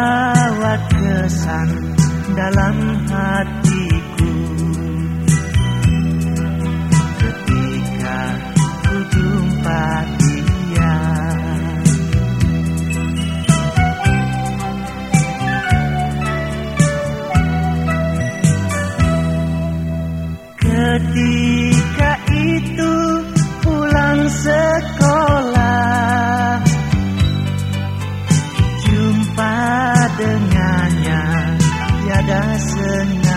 membawa kesan dalam hatiku. Ketika ku jumpa dia ketika 那是你